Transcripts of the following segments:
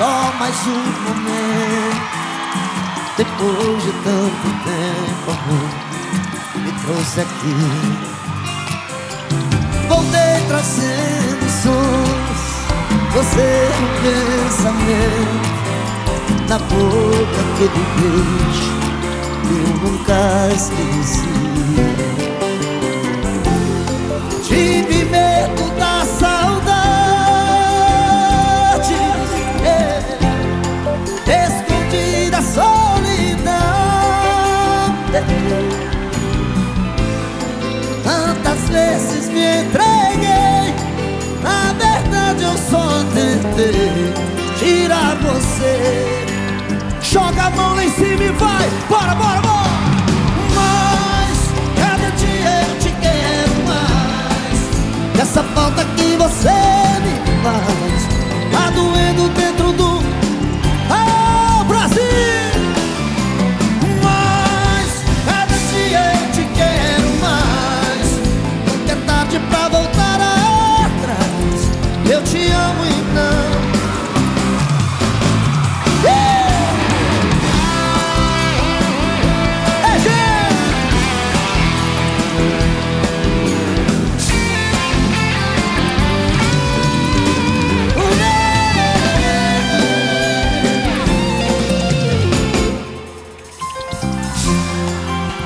Só mais um momento. Depois de tanto tempo, amor Me trouxe aqui. Voltei trazendo sonhos Você no pensamento Na boca aquele beijo Que eu nunca esqueci Tantas vezes me entreguei Na verdade eu só tentei Tirar você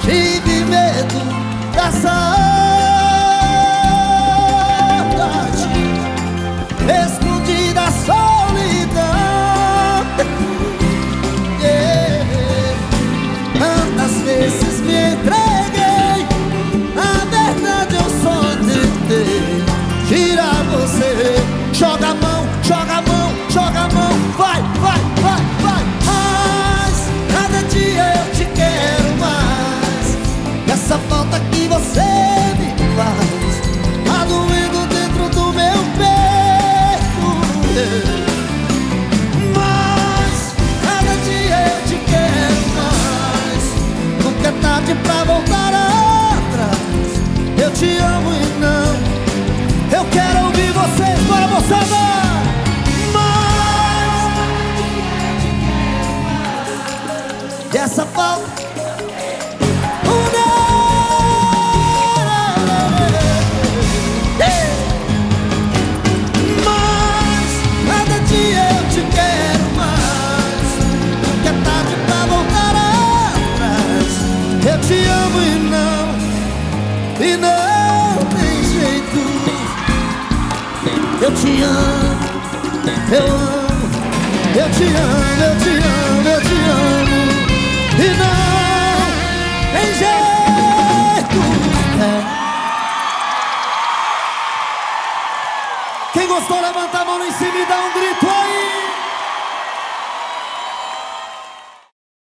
Tive medo da saudade Escondi da solidão yeah. Tantas vezes me entreguei Na verdade eu só tentei Tirar você Joga a mão, Eu te amo e não. Eu quero ouvir vocês, bora moçada! Mas Essa falta. Te amo e não E não tem jeito Eu te amo Eu amo Eu te amo, eu te amo, eu te amo E não tem jeito é. Quem gostou, levanta a mão em cima e dá um grito aí.